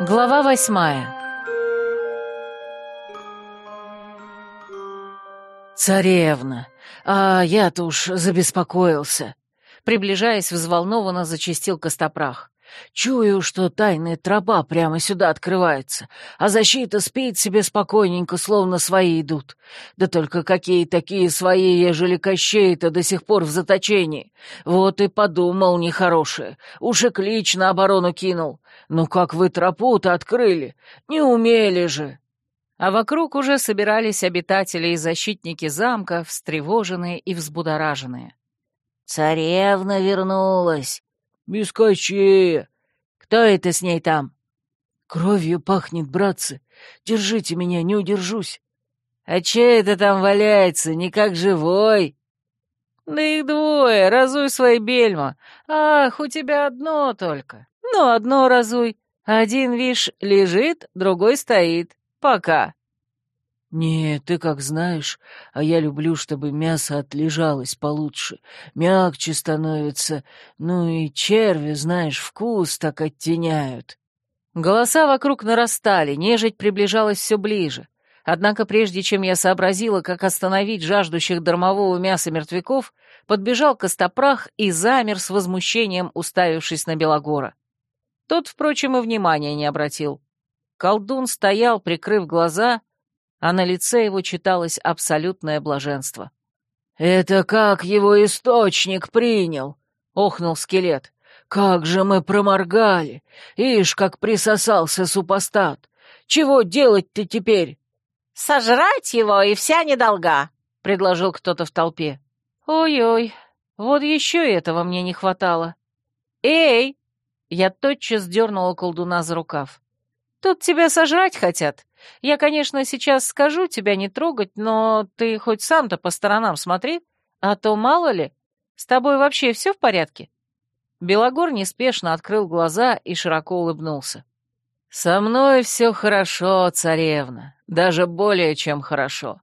Глава восьмая «Царевна, а я-то уж забеспокоился», — приближаясь, взволнованно зачистил Костопрах. «Чую, что тайная тропа прямо сюда открывается, а защита спит себе спокойненько, словно свои идут. Да только какие такие свои, ежели Кощей-то до сих пор в заточении? Вот и подумал нехорошее, уж и клич на оборону кинул. Ну как вы тропу-то открыли? Не умели же!» а вокруг уже собирались обитатели и защитники замка, встревоженные и взбудораженные. «Царевна вернулась!» «Без Кощея!» «Кто это с ней там?» «Кровью пахнет, братцы! Держите меня, не удержусь!» «А че это там валяется, не как живой?» «Да их двое, разуй свои бельма! Ах, у тебя одно только! Ну, одно разуй! Один, вишь, лежит, другой стоит!» Пока». «Не, ты как знаешь, а я люблю, чтобы мясо отлежалось получше, мягче становится, ну и черви, знаешь, вкус так оттеняют». Голоса вокруг нарастали, нежить приближалась все ближе. Однако прежде чем я сообразила, как остановить жаждущих дармового мяса мертвяков, подбежал Костопрах и замер с возмущением, уставившись на Белогора. Тот, впрочем, и внимания не обратил. Колдун стоял, прикрыв глаза, а на лице его читалось абсолютное блаженство. «Это как его источник принял?» — охнул скелет. «Как же мы проморгали! Ишь, как присосался супостат! Чего делать-то теперь?» «Сожрать его, и вся недолга!» — предложил кто-то в толпе. «Ой-ой, вот еще этого мне не хватало!» «Эй!» — я тотчас дернула колдуна за рукав. Тут тебя сожрать хотят. Я, конечно, сейчас скажу тебя не трогать, но ты хоть сам-то по сторонам смотри, а то мало ли. С тобой вообще все в порядке?» Белогор неспешно открыл глаза и широко улыбнулся. «Со мной все хорошо, царевна, даже более чем хорошо.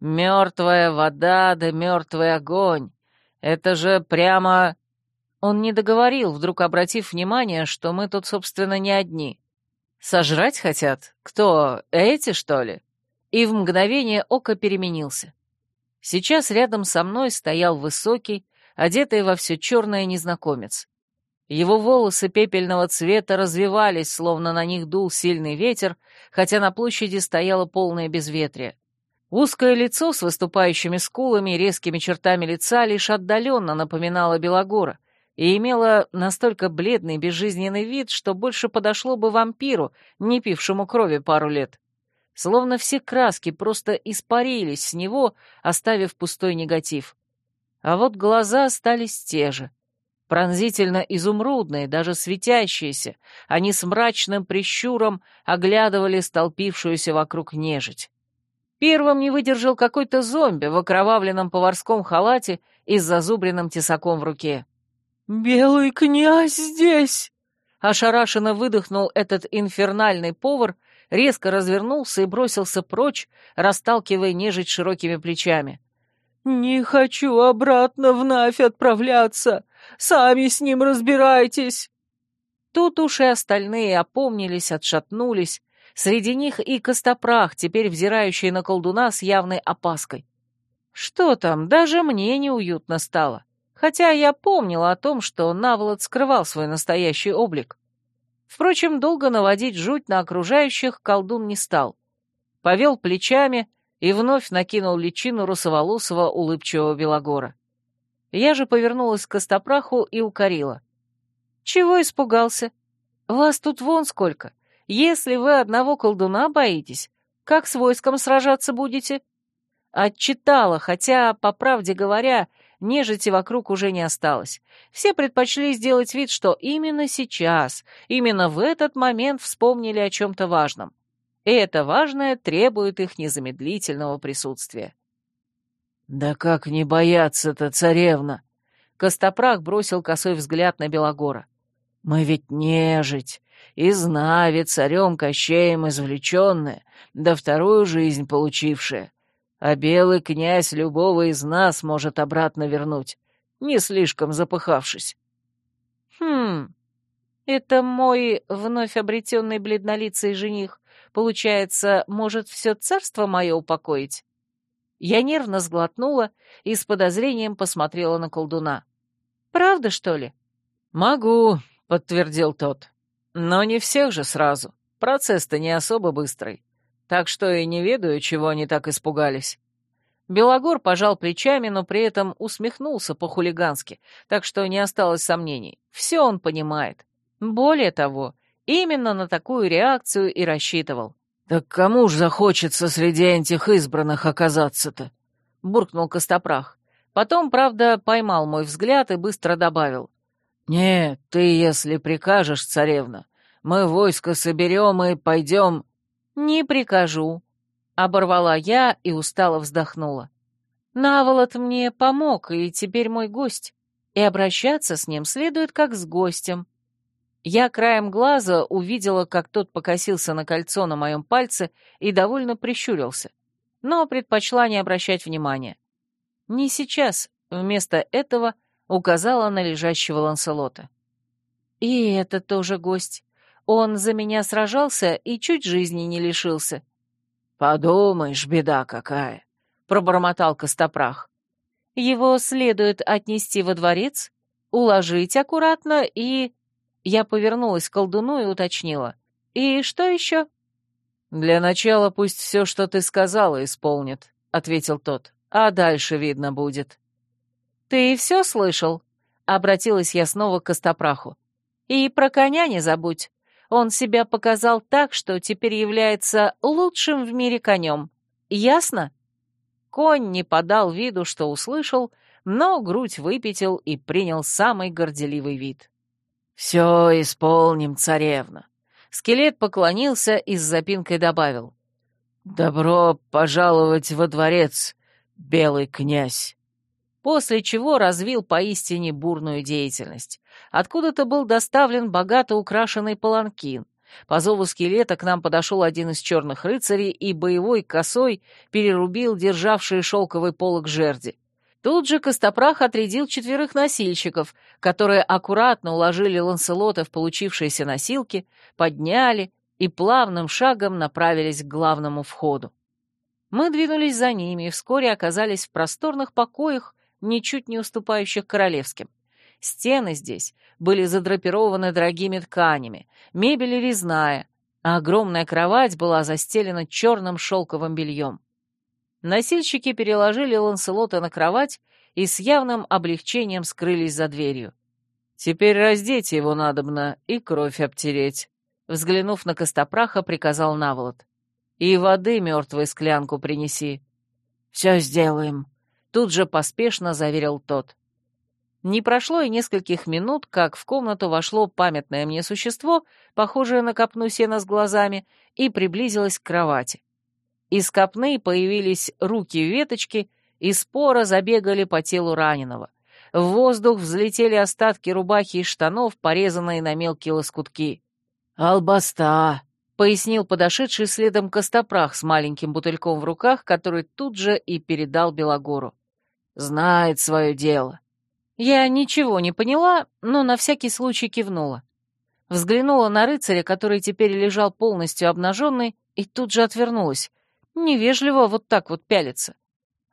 Мертвая вода да мертвый огонь. Это же прямо...» Он не договорил, вдруг обратив внимание, что мы тут, собственно, не одни. Сожрать хотят? Кто, эти, что ли?» И в мгновение ока переменился. Сейчас рядом со мной стоял высокий, одетый во все черное незнакомец. Его волосы пепельного цвета развивались, словно на них дул сильный ветер, хотя на площади стояло полное безветрие. Узкое лицо с выступающими скулами и резкими чертами лица лишь отдаленно напоминало Белогора, и имела настолько бледный безжизненный вид, что больше подошло бы вампиру, не пившему крови пару лет. Словно все краски просто испарились с него, оставив пустой негатив. А вот глаза остались те же. Пронзительно изумрудные, даже светящиеся, они с мрачным прищуром оглядывали столпившуюся вокруг нежить. Первым не выдержал какой-то зомби в окровавленном поварском халате и с зазубренным тесаком в руке. «Белый князь здесь!» Ошарашенно выдохнул этот инфернальный повар, резко развернулся и бросился прочь, расталкивая нежить широкими плечами. «Не хочу обратно в Навь отправляться! Сами с ним разбирайтесь!» Тут уж и остальные опомнились, отшатнулись. Среди них и Костопрах, теперь взирающий на колдуна с явной опаской. Что там, даже мне неуютно стало хотя я помнила о том, что Наволод скрывал свой настоящий облик. Впрочем, долго наводить жуть на окружающих колдун не стал. Повел плечами и вновь накинул личину русоволосого улыбчивого Белогора. Я же повернулась к Костопраху и укорила. «Чего испугался? Вас тут вон сколько. Если вы одного колдуна боитесь, как с войском сражаться будете?» Отчитала, хотя, по правде говоря, нежити вокруг уже не осталось. Все предпочли сделать вид, что именно сейчас, именно в этот момент вспомнили о чем-то важном. И это важное требует их незамедлительного присутствия. «Да как не бояться-то, царевна?» Костопрах бросил косой взгляд на Белогора. «Мы ведь нежить, и знави царем Кощеем извлеченная, да вторую жизнь получившая а белый князь любого из нас может обратно вернуть, не слишком запыхавшись. Хм, Это мой вновь обретенный бледнолицый жених, получается, может все царство мое упокоить? Я нервно сглотнула и с подозрением посмотрела на колдуна. «Правда, что ли?» «Могу», — подтвердил тот. «Но не всех же сразу. Процесс-то не особо быстрый. Так что и не ведаю, чего они так испугались». Белогор пожал плечами, но при этом усмехнулся по-хулигански, так что не осталось сомнений. Все он понимает. Более того, именно на такую реакцию и рассчитывал. «Так кому ж захочется среди этих избранных оказаться-то?» — буркнул Костопрах. Потом, правда, поймал мой взгляд и быстро добавил. «Нет, ты, если прикажешь, царевна, мы войско соберем и пойдем...» «Не прикажу», — оборвала я и устало вздохнула. «Наволот мне помог, и теперь мой гость, и обращаться с ним следует как с гостем. Я краем глаза увидела, как тот покосился на кольцо на моем пальце и довольно прищурился, но предпочла не обращать внимания. Не сейчас, вместо этого указала на лежащего Ланселота. «И это тоже гость. Он за меня сражался и чуть жизни не лишился». «Подумаешь, беда какая!» — пробормотал Костопрах. «Его следует отнести во дворец, уложить аккуратно и...» Я повернулась к колдуну и уточнила. «И что еще?» «Для начала пусть все, что ты сказала, исполнит», — ответил тот. «А дальше видно будет». «Ты все слышал?» — обратилась я снова к Костопраху. «И про коня не забудь. Он себя показал так, что теперь является лучшим в мире конем. Ясно?» Конь не подал виду, что услышал, но грудь выпятил и принял самый горделивый вид. «Все исполним, царевна». Скелет поклонился и с запинкой добавил. «Добро пожаловать во дворец, белый князь». После чего развил поистине бурную деятельность. Откуда-то был доставлен богато украшенный паланкин. По зову скелета к нам подошел один из черных рыцарей и боевой косой перерубил державшие шелковый полог жерди. Тут же Костопрах отрядил четверых носильщиков, которые аккуратно уложили Ланселота в получившиеся носилки, подняли и плавным шагом направились к главному входу. Мы двинулись за ними и вскоре оказались в просторных покоях, ничуть не уступающих королевским. Стены здесь были задрапированы дорогими тканями, мебель резная, а огромная кровать была застелена черным шелковым бельем. Носильщики переложили Ланселота на кровать и с явным облегчением скрылись за дверью. «Теперь раздеть его надобно и кровь обтереть», — взглянув на Костопраха, приказал Наволод. «И воды мертвой склянку принеси». «Все сделаем», — тут же поспешно заверил тот. Не прошло и нескольких минут, как в комнату вошло памятное мне существо, похожее на копну сена с глазами, и приблизилось к кровати. Из копны появились руки-веточки и споро забегали по телу раненого. В воздух взлетели остатки рубахи и штанов, порезанные на мелкие лоскутки. «Албаста!» — пояснил подошедший следом Костопрах с маленьким бутыльком в руках, который тут же и передал Белогору. «Знает свое дело». Я ничего не поняла, но на всякий случай кивнула. Взглянула на рыцаря, который теперь лежал полностью обнаженный, и тут же отвернулась, Невежливо вот так вот пялиться.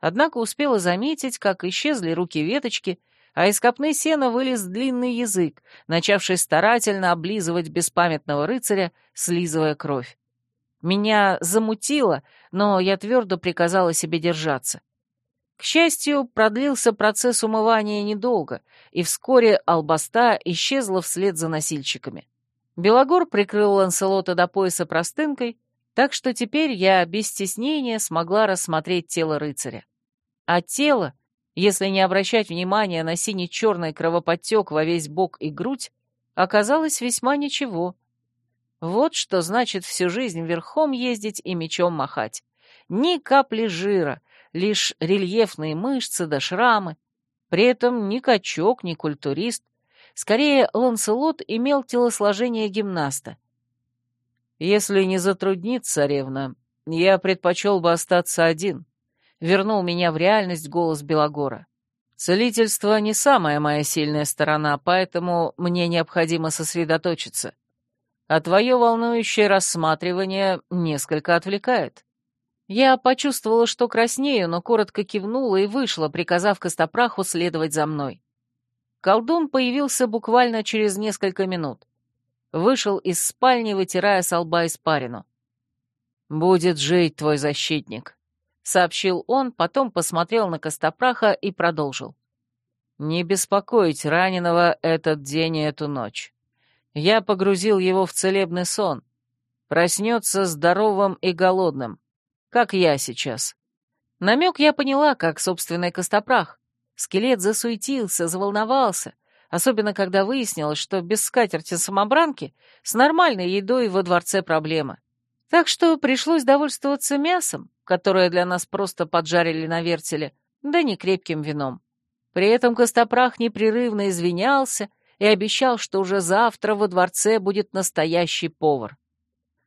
Однако успела заметить, как исчезли руки веточки, а из копны сена вылез длинный язык, начавший старательно облизывать беспамятного рыцаря, слизывая кровь. Меня замутило, но я твердо приказала себе держаться. К счастью, продлился процесс умывания недолго, и вскоре албаста исчезла вслед за носильщиками. Белогор прикрыл Ланселота до пояса простынкой, так что теперь я без стеснения смогла рассмотреть тело рыцаря. А тело, если не обращать внимания на синий-черный кровоподтек во весь бок и грудь, оказалось весьма ничего. Вот что значит всю жизнь верхом ездить и мечом махать. Ни капли жира, лишь рельефные мышцы да шрамы. При этом ни качок, ни культурист. Скорее, Ланселот имел телосложение гимнаста. «Если не затруднит, царевна, я предпочел бы остаться один», — вернул меня в реальность голос Белогора. Целительство не самая моя сильная сторона, поэтому мне необходимо сосредоточиться. А твое волнующее рассматривание несколько отвлекает. Я почувствовала, что краснею, но коротко кивнула и вышла, приказав Костопраху следовать за мной. Колдун появился буквально через несколько минут. Вышел из спальни, вытирая с лба испарину. «Будет жить твой защитник», — сообщил он, потом посмотрел на Костопраха и продолжил. «Не беспокоить раненого этот день и эту ночь. Я погрузил его в целебный сон. Проснется здоровым и голодным, как я сейчас». Намек я поняла, как собственный Костопрах. Скелет засуетился, заволновался, особенно когда выяснилось, что без скатерти-самобранки с нормальной едой во дворце проблема. Так что пришлось довольствоваться мясом, которое для нас просто поджарили на вертеле, да не крепким вином. При этом Костопрах непрерывно извинялся и обещал, что уже завтра во дворце будет настоящий повар.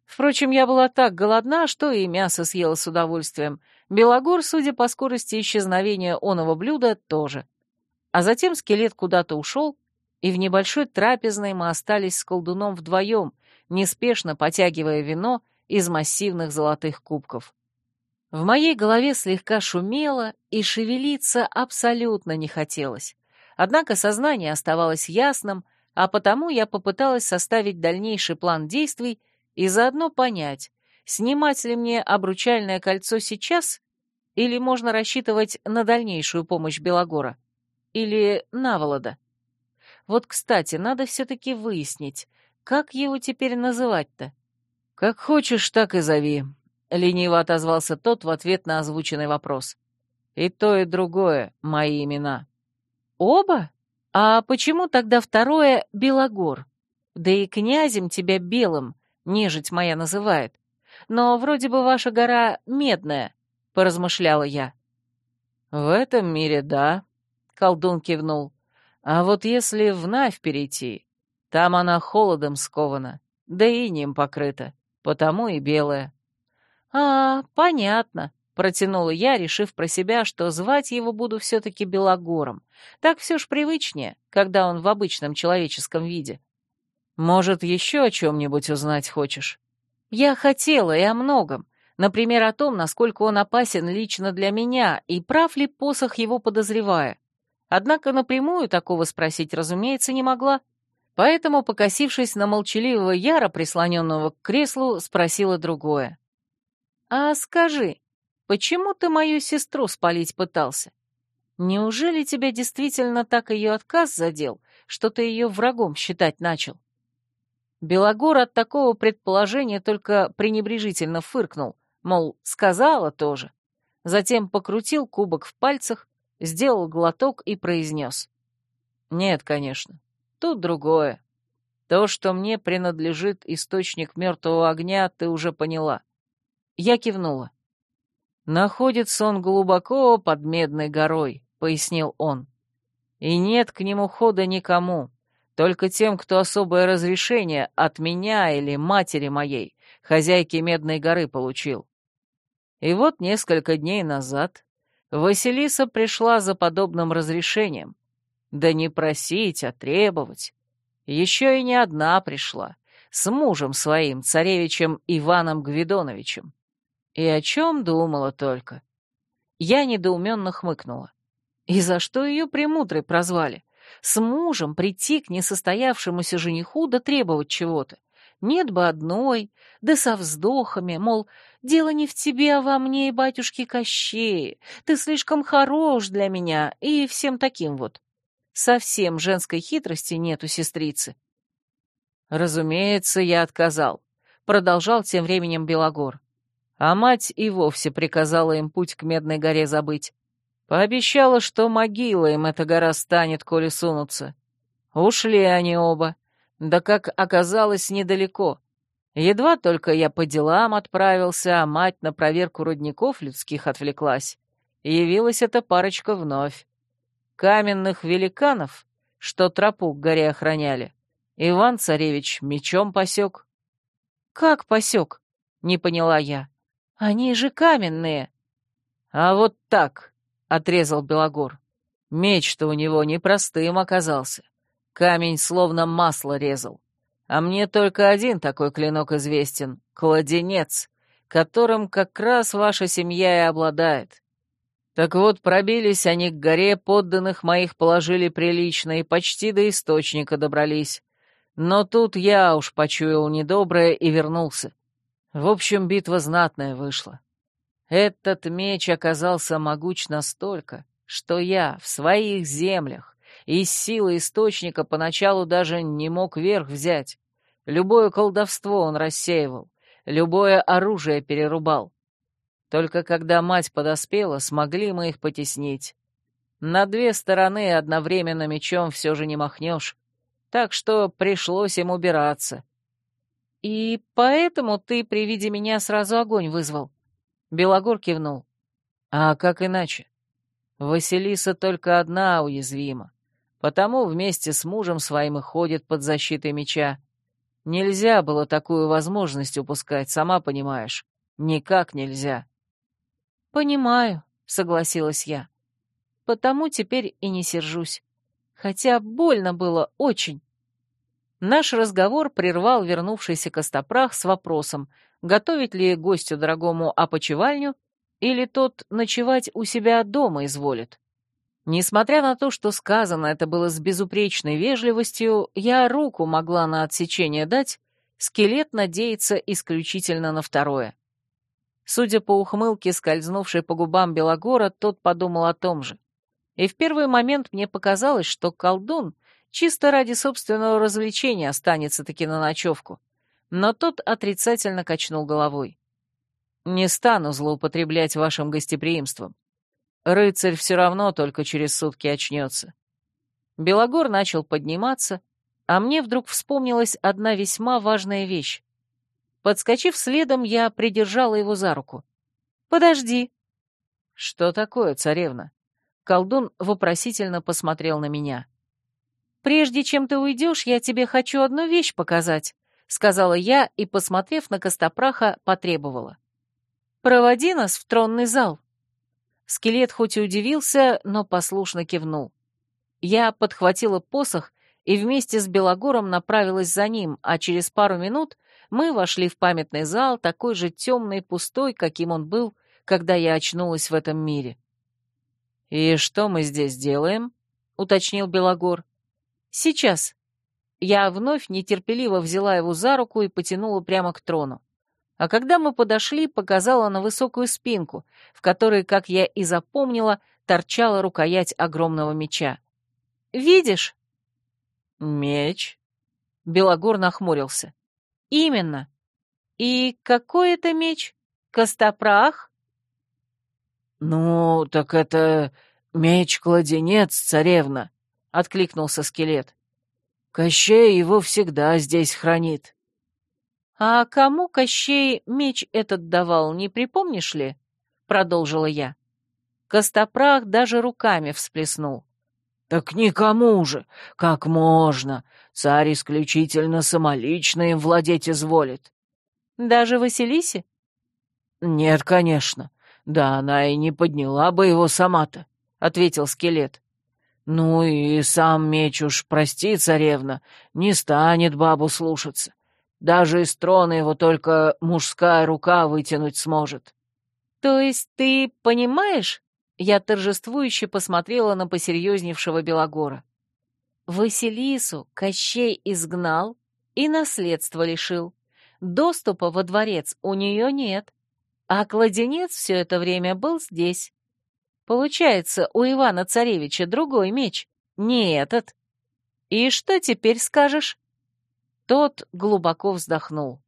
Впрочем, я была так голодна, что и мясо съела с удовольствием. Белогор, судя по скорости исчезновения оного блюда, тоже. А затем скелет куда-то ушел, и в небольшой трапезной мы остались с колдуном вдвоем, неспешно потягивая вино из массивных золотых кубков. В моей голове слегка шумело, и шевелиться абсолютно не хотелось. Однако сознание оставалось ясным, а потому я попыталась составить дальнейший план действий и заодно понять, снимать ли мне обручальное кольцо сейчас, или можно рассчитывать на дальнейшую помощь Белогора, или Наволода. Вот, кстати, надо все-таки выяснить, как его теперь называть-то? «Как хочешь, так и зови», — лениво отозвался тот в ответ на озвученный вопрос. «И то, и другое — мои имена». «Оба? А почему тогда второе — Белогор? Да и князем тебя белым, нежить моя называет. Но вроде бы ваша гора медная», — поразмышляла я. «В этом мире да», — колдун кивнул. «А вот если в Навь перейти, там она холодом скована, да и ним покрыта, потому и белая». «А, понятно», — протянула я, решив про себя, что звать его буду все-таки Белогором. Так все ж привычнее, когда он в обычном человеческом виде. «Может, еще о чем-нибудь узнать хочешь?» «Я хотела и о многом. Например, о том, насколько он опасен лично для меня, и прав ли посох его подозревая. Однако напрямую такого спросить, разумеется, не могла. Поэтому, покосившись на молчаливого Яра, прислоненного к креслу, спросила другое. «А скажи, почему ты мою сестру спалить пытался? Неужели тебя действительно так ее отказ задел, что ты ее врагом считать начал?» Белогор от такого предположения только пренебрежительно фыркнул, мол, сказала тоже. Затем покрутил кубок в пальцах, сделал глоток и произнес. «Нет, конечно. Тут другое. То, что мне принадлежит источник мертвого огня, ты уже поняла. Я кивнула. Находится он глубоко под Медной горой, пояснил он. И нет к нему хода никому, только тем, кто особое разрешение от меня или матери моей, хозяйки Медной горы, получил. И вот несколько дней назад Василиса пришла за подобным разрешением, да не просить, а требовать. Еще и не одна пришла, с мужем своим, царевичем Иваном Гвидоновичем. И о чем думала только. Я недоуменно хмыкнула. И за что ее премудрой прозвали? С мужем прийти к несостоявшемуся жениху да требовать чего-то. Нет бы одной, да со вздохами, мол, дело не в тебе, а во мне и батюшке Кощее, ты слишком хорош для меня, и всем таким вот. Совсем женской хитрости нет у сестрицы. Разумеется, я отказал. Продолжал тем временем Белогор. А мать и вовсе приказала им путь к Медной горе забыть. Пообещала, что могила им эта гора станет, коли сунутся. Ушли они оба. Да как оказалось, недалеко. Едва только я по делам отправился, а мать на проверку рудников людских отвлеклась. Явилась эта парочка вновь каменных великанов, что тропу к горе охраняли, Иван-царевич мечом посек. «Как посек?» — не поняла я. «Они же каменные». «А вот так», — отрезал Белогор. Меч-то у него непростым оказался. Камень словно масло резал. А мне только один такой клинок известен — кладенец, которым как раз ваша семья и обладает. Так вот, пробились они к горе, подданных моих положили прилично и почти до источника добрались. Но тут я уж почуял недоброе и вернулся. В общем, битва знатная вышла. Этот меч оказался могуч настолько, что я в своих землях из силы источника поначалу даже не мог верх взять. Любое колдовство он рассеивал, любое оружие перерубал. Только когда мать подоспела, смогли мы их потеснить. На две стороны одновременно мечом все же не махнешь, так что пришлось им убираться. «И поэтому ты при виде меня сразу огонь вызвал?» Белогор кивнул. «А как иначе? Василиса только одна уязвима, потому вместе с мужем своим и ходит под защитой меча. Нельзя было такую возможность упускать, сама понимаешь. Никак нельзя». «Понимаю», — согласилась я. «Потому теперь и не сержусь. Хотя больно было очень». Наш разговор прервал вернувшийся Костопрах с вопросом, готовить ли гостю дорогому опочивальню или тот ночевать у себя дома изволит. Несмотря на то, что сказано это было с безупречной вежливостью, я руку могла на отсечение дать, скелет надеется исключительно на второе. Судя по ухмылке, скользнувшей по губам Белогора, тот подумал о том же. И в первый момент мне показалось, что колдун чисто ради собственного развлечения останется таки на ночевку. Но тот отрицательно качнул головой. Не стану злоупотреблять вашим гостеприимством. Рыцарь все равно только через сутки очнется. Белогор начал подниматься, а мне вдруг вспомнилась одна весьма важная вещь. Подскочив следом, я придержала его за руку. «Подожди». «Что такое, царевна?» Колдун вопросительно посмотрел на меня. «Прежде чем ты уйдешь, я тебе хочу одну вещь показать», — сказала я и, посмотрев на Костопраха, потребовала. «Проводи нас в тронный зал». Скелет хоть и удивился, но послушно кивнул. Я подхватила посох и вместе с Белогором направилась за ним, а через пару минут мы вошли в памятный зал, такой же темный и пустой, каким он был, когда я очнулась в этом мире. «И что мы здесь делаем?» — уточнил Белогор. «Сейчас». Я вновь нетерпеливо взяла его за руку и потянула прямо к трону а когда мы подошли, показала на высокую спинку, в которой, как я и запомнила, торчала рукоять огромного меча. «Видишь?» «Меч?» Белогор нахмурился. «Именно. И какой это меч? Костопрах?» «Ну, так это меч-кладенец, царевна», — откликнулся скелет. «Кощей его всегда здесь хранит». «А кому Кощей меч этот давал, не припомнишь ли?» — продолжила я. Костопрах даже руками всплеснул. «Так никому же! Как можно? Царь исключительно самолично им владеть изволит». «Даже Василисе?» «Нет, конечно. Да она и не подняла бы его сама-то», — ответил скелет. «Ну и сам меч уж, прости, царевна, не станет бабу слушаться. Даже из трона его только мужская рука вытянуть сможет. То есть ты понимаешь? Я торжествующе посмотрела на посерьезневшего Белогора. Василису Кощей изгнал и наследство лишил. Доступа во дворец у нее нет, а кладенец все это время был здесь. Получается, у Ивана-Царевича другой меч, не этот. И что теперь скажешь? Тот глубоко вздохнул.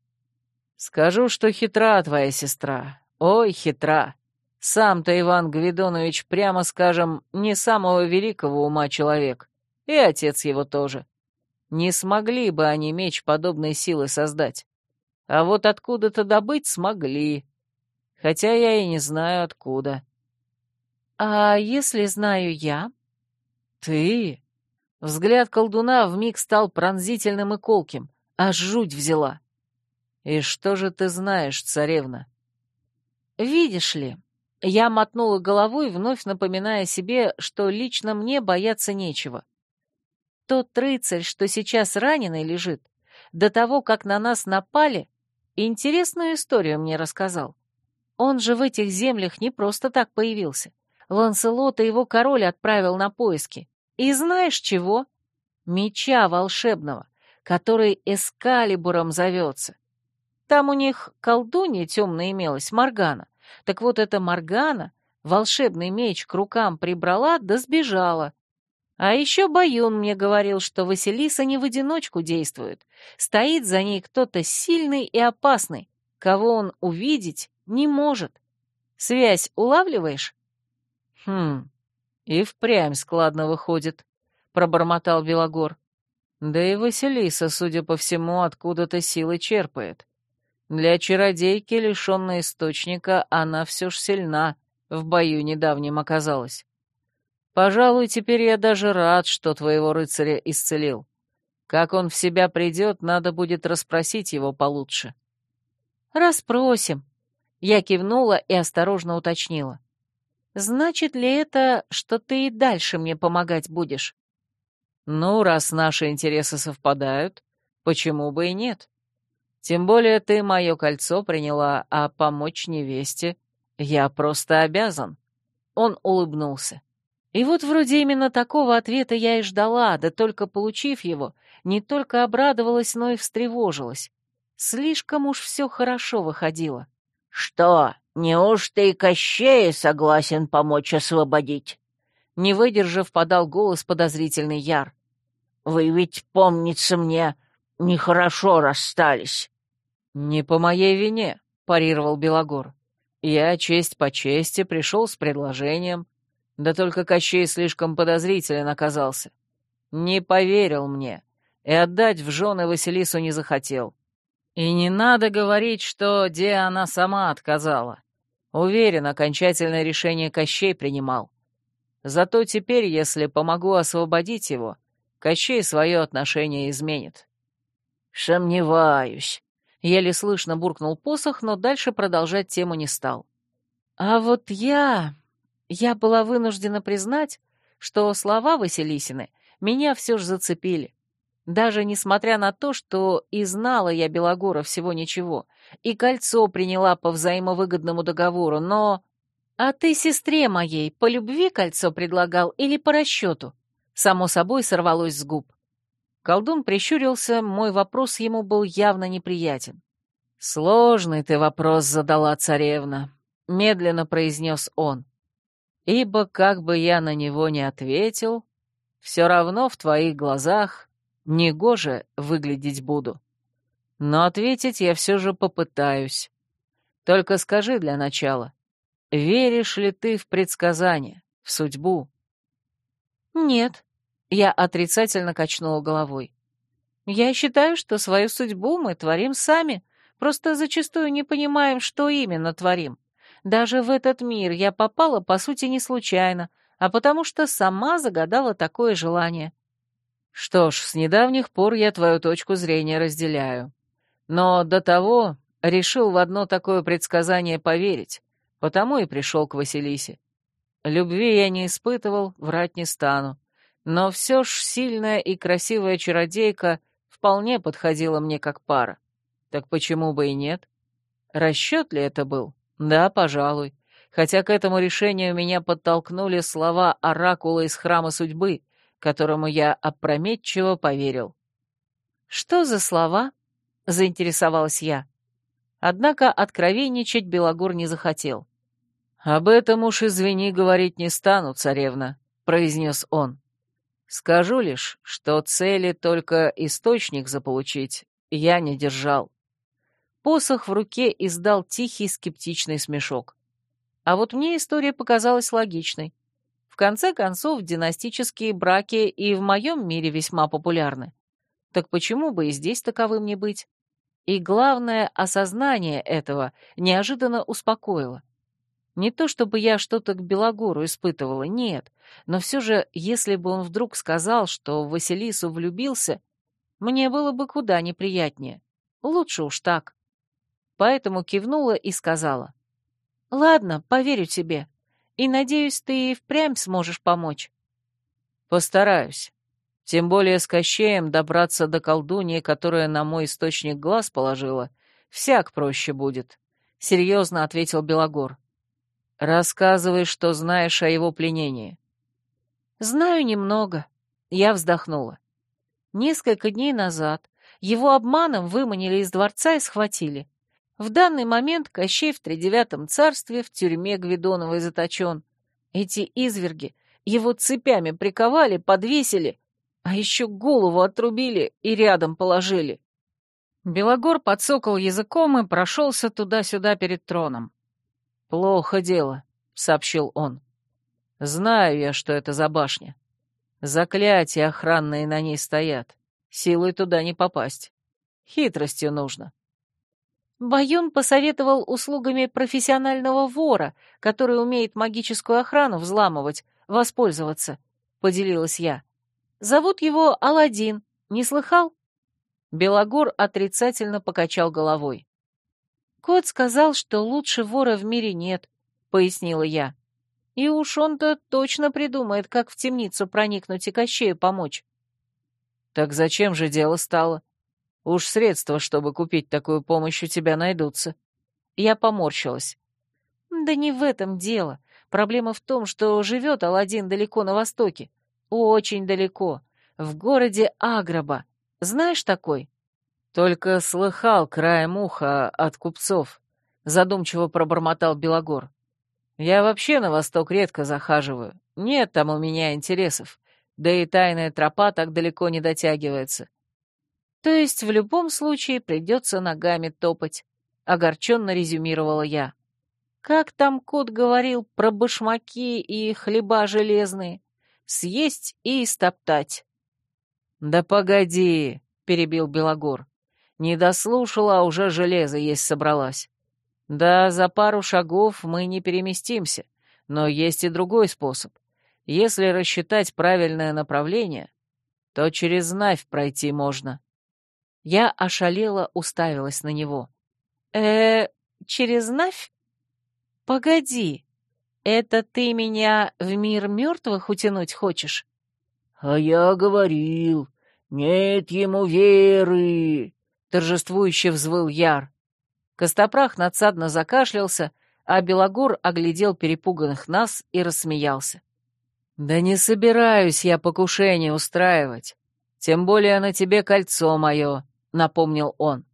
«Скажу, что хитра твоя сестра. Ой, хитра. Сам-то Иван Гвидонович, прямо скажем, не самого великого ума человек. И отец его тоже. Не смогли бы они меч подобной силы создать. А вот откуда-то добыть смогли. Хотя я и не знаю, откуда». «А если знаю я?» «Ты?» Взгляд колдуна вмиг стал пронзительным и колким, аж жуть взяла. «И что же ты знаешь, царевна?» «Видишь ли, Я мотнула головой, вновь напоминая себе, что лично мне бояться нечего. Тот рыцарь, что сейчас раненый лежит, до того, как на нас напали, интересную историю мне рассказал. Он же в этих землях не просто так появился. Ланселота его король отправил на поиски. И знаешь чего? Меча волшебного, который Эскалибуром зовется. Там у них колдунья темная имелась, Моргана. Так вот эта Моргана волшебный меч к рукам прибрала да сбежала. А еще Баюн мне говорил, что Василиса не в одиночку действует. Стоит за ней кто-то сильный и опасный, кого он увидеть не может. Связь улавливаешь? Хм, и впрямь складно выходит, пробормотал Белогор. Да и Василиса, судя по всему, откуда-то силы черпает. Для чародейки, лишенной источника, она все ж сильна, в бою недавнем оказалась. Пожалуй, теперь я даже рад, что твоего рыцаря исцелил. Как он в себя придет, надо будет расспросить его получше. Расспросим. Я кивнула и осторожно уточнила. Значит ли это, что ты и дальше мне помогать будешь? Ну, раз наши интересы совпадают, почему бы и нет? Тем более ты мое кольцо приняла, а помочь невесте я просто обязан. Он улыбнулся. И вот вроде именно такого ответа я и ждала, да только получив его, не только обрадовалась, но и встревожилась. Слишком уж все хорошо выходило. «Что, неужто и Кощея согласен помочь освободить?» Не выдержав, подал голос подозрительный Яр. «Вы ведь, помнится мне, нехорошо расстались». «Не по моей вине», — парировал Белогор. «Я, честь по чести, пришел с предложением. Да только Кощей слишком подозрителен оказался. Не поверил мне и отдать в жены Василису не захотел. И не надо говорить, что где она сама отказала. Уверен, окончательное решение Кощей принимал. Зато теперь, если помогу освободить его, Кощей свое отношение изменит. «Сомневаюсь», — еле слышно буркнул посох, но дальше продолжать тему не стал. «А вот я...» Я была вынуждена признать, что слова Василисины меня все же зацепили. Даже несмотря на то, что и знала я Белогора всего ничего, и кольцо приняла по взаимовыгодному договору, но... «А ты сестре моей по любви кольцо предлагал или по расчету?» Само собой сорвалось с губ. Колдун прищурился, мой вопрос ему был явно неприятен. «Сложный ты вопрос задала, царевна», — медленно произнес он ибо как бы я на него не ответил, все равно в твоих глазах негоже выглядеть буду. Но ответить я все же попытаюсь. Только скажи для начала, веришь ли ты в предсказания, в судьбу? Нет, я отрицательно качнула головой. Я считаю, что свою судьбу мы творим сами, просто зачастую не понимаем, что именно творим. Даже в этот мир я попала, по сути, не случайно, а потому что сама загадала такое желание. Что ж, с недавних пор я твою точку зрения разделяю. Но до того решил в одно такое предсказание поверить, потому и пришел к Василисе. Любви я не испытывал, врать не стану. Но все ж сильная и красивая чародейка вполне подходила мне как пара. Так почему бы и нет? Расчет ли это был? Да, пожалуй. Хотя к этому решению меня подтолкнули слова оракула из храма судьбы, которому я опрометчиво поверил. «Что за слова?» — заинтересовалась я. Однако откровенничать Белогор не захотел. «Об этом уж, извини, говорить не стану, царевна», — произнес он. «Скажу лишь, что цели только источник заполучить я не держал. Посох в руке издал тихий скептичный смешок. А вот мне история показалась логичной. Конце концов, династические браки и в моем мире весьма популярны. Так почему бы и здесь таковым не быть? И главное, осознание этого неожиданно успокоило. Не то чтобы я что-то к Белогору испытывала, нет, но все же, если бы он вдруг сказал, что в Василису влюбился, мне было бы куда неприятнее. Лучше уж так поэтому кивнула и сказала. Ладно, поверю тебе. И надеюсь, ты и впрямь сможешь помочь. Постараюсь. Тем более с Кощеем добраться до колдуньи, которая на мой источник глаз положила, всяк проще будет. Серьезно ответил Белогор. Рассказывай, что знаешь о его пленении. Знаю немного. Я вздохнула. Несколько дней назад его обманом выманили из дворца и схватили. В данный момент Кощей в тридевятом царстве в тюрьме Гвидоновой заточен. Эти изверги его цепями приковали, подвесили, а еще голову отрубили и рядом положили. Белогор подсокал языком и прошелся туда-сюда перед троном. «Плохо дело», — сообщил он. «Знаю я, что это за башня. Заклятия охранные на ней стоят. Силой туда не попасть. Хитростью нужно. Баюн посоветовал услугами профессионального вора, который умеет магическую охрану взламывать, воспользоваться, — поделилась я. Зовут его Аладдин. Не слыхал? Белогор отрицательно покачал головой. Кот сказал, что лучше вора в мире нет, — пояснила я. И уж он-то точно придумает, как в темницу проникнуть и Кощею помочь. Так зачем же дело стало? Уж средства, чтобы купить такую помощь, у тебя найдутся. Я поморщилась. Да не в этом дело. Проблема в том, что живет Аладдин далеко на востоке. Очень далеко. В городе Аграба. Знаешь такой? Только слыхал краем уха от купцов. Задумчиво пробормотал Белогор. Я вообще на восток редко захаживаю. Нет там у меня интересов. Да и тайная тропа так далеко не дотягивается. То есть в любом случае придется ногами топать, огорченно резюмировала я. Как там кот говорил про башмаки и хлеба железные? Съесть и истоптать. Да погоди, перебил Белогор. Не дослушала, а уже железо есть собралась. Да, за пару шагов мы не переместимся, но есть и другой способ. Если рассчитать правильное направление, то через Навь пройти можно. Я ошалела, уставилась на него. э через Навь? Погоди, это ты меня в мир мертвых утянуть хочешь? А я говорил, нет ему веры, торжествующе взвыл Яр. Костопрах надсадно закашлялся, а Белогор оглядел перепуганных нас и рассмеялся. «Да не собираюсь я покушение устраивать. Тем более на тебе кольцо мое напомнил он.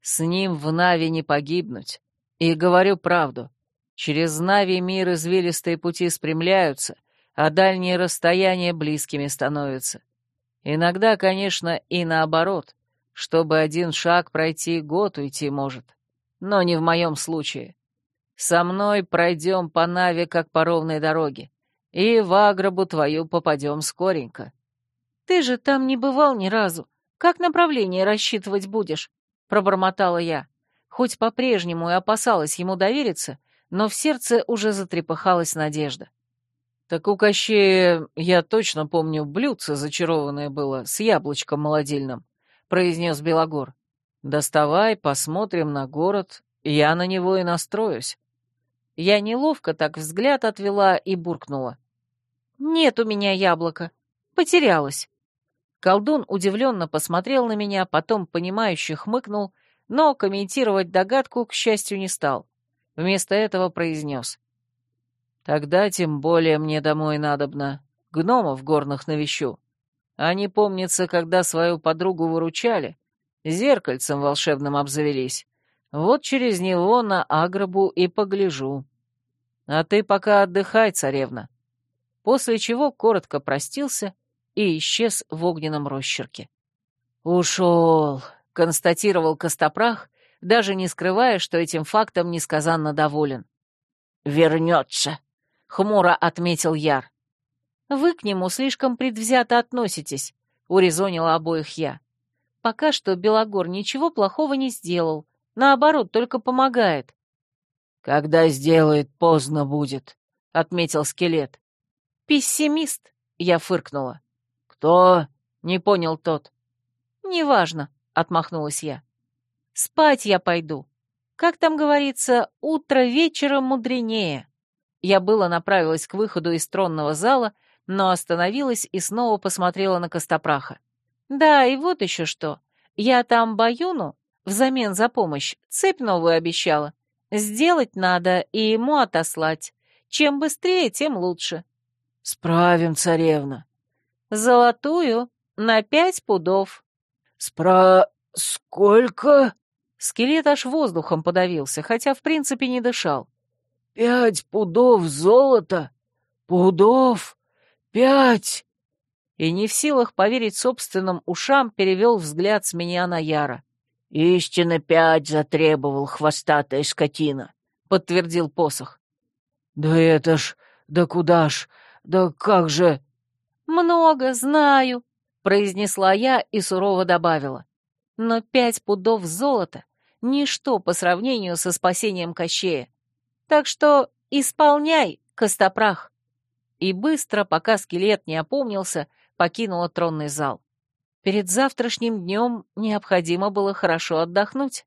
«С ним в Нави не погибнуть. И говорю правду. Через Нави мир извилистые пути спрямляются, а дальние расстояния близкими становятся. Иногда, конечно, и наоборот. Чтобы один шаг пройти, год уйти может. Но не в моем случае. Со мной пройдем по Нави, как по ровной дороге, и в Агробу твою попадем скоренько. Ты же там не бывал ни разу. Как направление рассчитывать будешь?» — пробормотала я. Хоть по-прежнему и опасалась ему довериться, но в сердце уже затрепыхалась надежда. «Так у Кощея, я точно помню, блюдце зачарованное было с яблочком молодильным», — произнес Белогор. «Доставай, посмотрим на город, я на него и настроюсь». Я неловко так взгляд отвела и буркнула. «Нет у меня яблока. Потерялась». Колдун удивленно посмотрел на меня, потом понимающе хмыкнул, но комментировать догадку, к счастью, не стал. Вместо этого произнес. «Тогда тем более мне домой надобно. Гномов горных навещу. Они, помнится, когда свою подругу выручали, зеркальцем волшебным обзавелись. Вот через него на агробу и погляжу. А ты пока отдыхай, царевна». После чего коротко простился — и исчез в огненном росчерке. «Ушел», — констатировал Костопрах, даже не скрывая, что этим фактом несказанно доволен. «Вернется», — хмуро отметил Яр. «Вы к нему слишком предвзято относитесь», — урезонила обоих я. «Пока что Белогор ничего плохого не сделал, наоборот, только помогает». «Когда сделает, поздно будет», — отметил скелет. «Пессимист», — я фыркнула. «Кто?» — не понял тот. «Неважно», — отмахнулась я. «Спать я пойду». Как там говорится, утро вечером мудренее. Я было направилась к выходу из тронного зала, но остановилась и снова посмотрела на Костопраха. Да, и вот еще что. Я там Баюну, взамен за помощь, цепь новую обещала. Сделать надо и ему отослать. Чем быстрее, тем лучше. Справим, царевна. Золотую на пять пудов. Спра... сколько? Скелет аж воздухом подавился, хотя в принципе не дышал. Пять пудов золота? Пудов? Пять? И не в силах поверить собственным ушам, перевел взгляд с меня на Яра. «Истинно пять затребовал хвостатая скотина», — подтвердил посох. «Да это ж... да куда ж... да как же...» «Много, знаю», — произнесла я и сурово добавила. «Но пять пудов золота — ничто по сравнению со спасением Кощея. Так что исполняй, Костопрах!» И быстро, пока скелет не опомнился, покинула тронный зал. Перед завтрашним днем необходимо было хорошо отдохнуть.